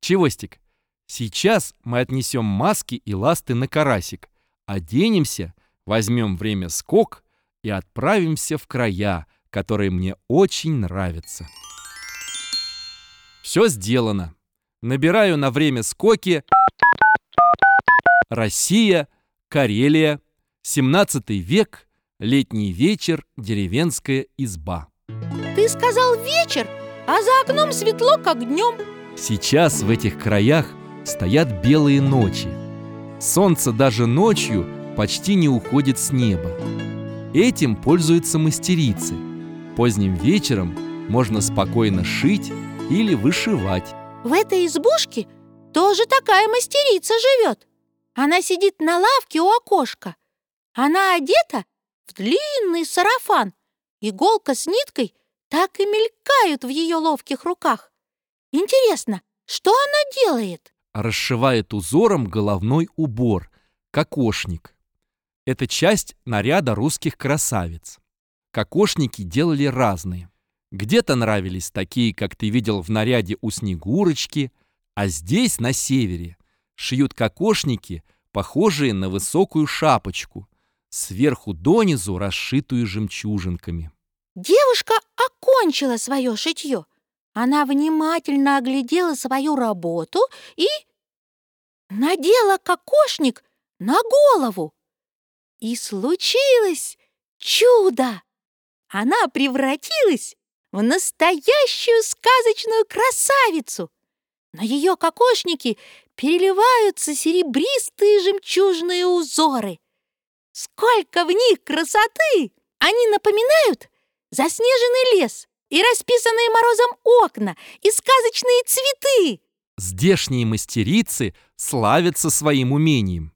Чевостик, сейчас мы отнесем маски и ласты на карасик, оденемся, возьмем время скок и отправимся в края, которые мне очень нравятся. Все сделано. Набираю на время скоки Россия, Карелия, 17 век, летний вечер, деревенская изба. Ты сказал вечер, а за окном светло, как днем Сейчас в этих краях стоят белые ночи. Солнце даже ночью почти не уходит с неба. Этим пользуются мастерицы. Поздним вечером можно спокойно шить или вышивать. В этой избушке тоже такая мастерица живет Она сидит на лавке у окошка Она одета в длинный сарафан Иголка с ниткой так и мелькают в ее ловких руках Интересно, что она делает? Расшивает узором головной убор, кокошник. Это часть наряда русских красавиц. Кокошники делали разные. Где-то нравились такие, как ты видел в наряде у Снегурочки, а здесь, на севере, шьют кокошники, похожие на высокую шапочку, сверху донизу расшитую жемчужинками. Девушка окончила свое шитье. Она внимательно оглядела свою работу и надела кокошник на голову. И случилось чудо! Она превратилась в настоящую сказочную красавицу. На ее кокошнике переливаются серебристые жемчужные узоры. Сколько в них красоты! Они напоминают заснеженный лес и расписанные морозом окна, и сказочные цветы. Здешние мастерицы славятся своим умением,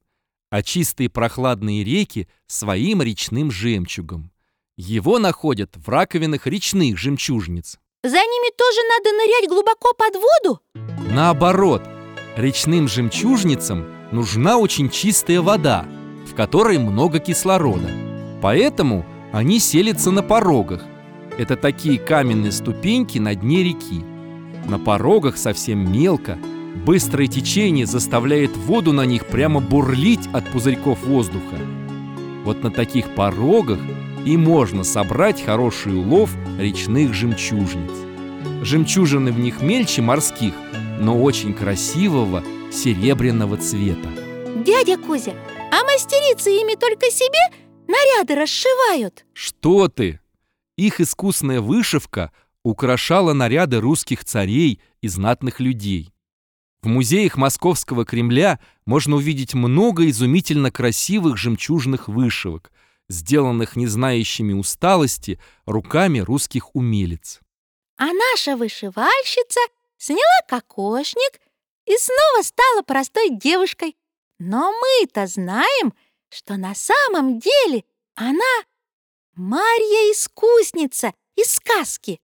а чистые прохладные реки — своим речным жемчугом. Его находят в раковинах речных жемчужниц. За ними тоже надо нырять глубоко под воду? Наоборот, речным жемчужницам нужна очень чистая вода, в которой много кислорода. Поэтому они селятся на порогах. Это такие каменные ступеньки на дне реки. На порогах совсем мелко. Быстрое течение заставляет воду на них прямо бурлить от пузырьков воздуха. Вот на таких порогах и можно собрать хороший улов речных жемчужниц. Жемчужины в них мельче морских, но очень красивого серебряного цвета. Дядя Кузя, а мастерицы ими только себе наряды расшивают? Что ты? Их искусная вышивка украшала наряды русских царей и знатных людей. В музеях Московского Кремля можно увидеть много изумительно красивых жемчужных вышивок, сделанных не знающими усталости руками русских умелец. А наша вышивальщица сняла кокошник и снова стала простой девушкой. Но мы-то знаем, что на самом деле она Марья-искусница из сказки.